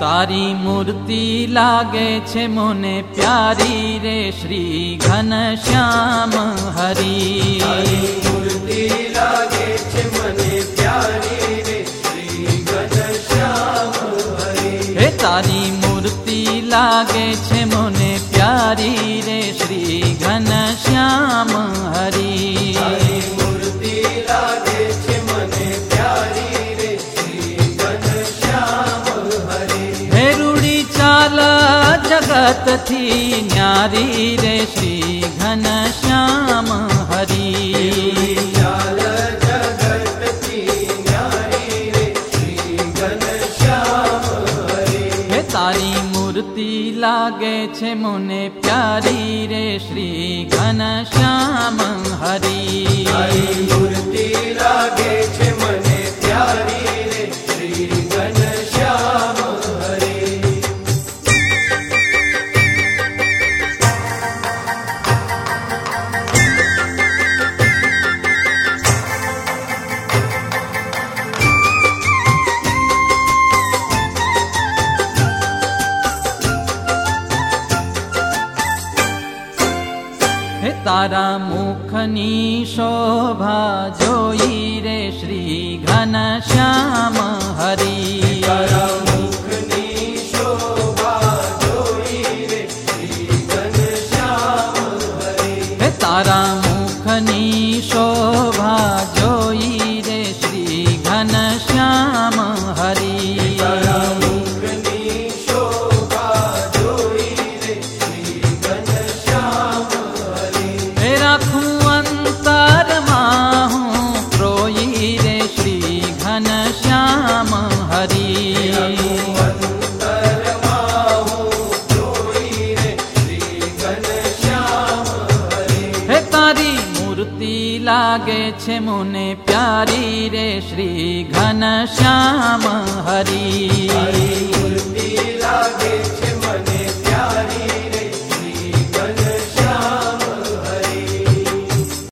તારી મૂર્તિ લાગે છે મને પ્યારી રે શ્રી ઘનશ્યામ હરી. મૂર્તિ લાગે છે મને પ્યારી રે શ્રી ઘનશ્યામ હરી. હે તારી મૂર્તિ લાગે છે મને પ્યારી न्यी रे श्री शम हरि। तारी मूर्ति लागे छे मुने प्यारी रे श्री घन श्याम हरि। तारा मुखनी शोभा जो रे श्री घन श्याम हरि शो रे तारामुखनि शो રાખું હું પ્રોઈ રે શ્રી શ્રી ઘનશ્યામ હરી. હે મૂર્તિ લાગે છે મને પ્યારી રે શ્રી ઘનશ્યામ હરી. લાગે છે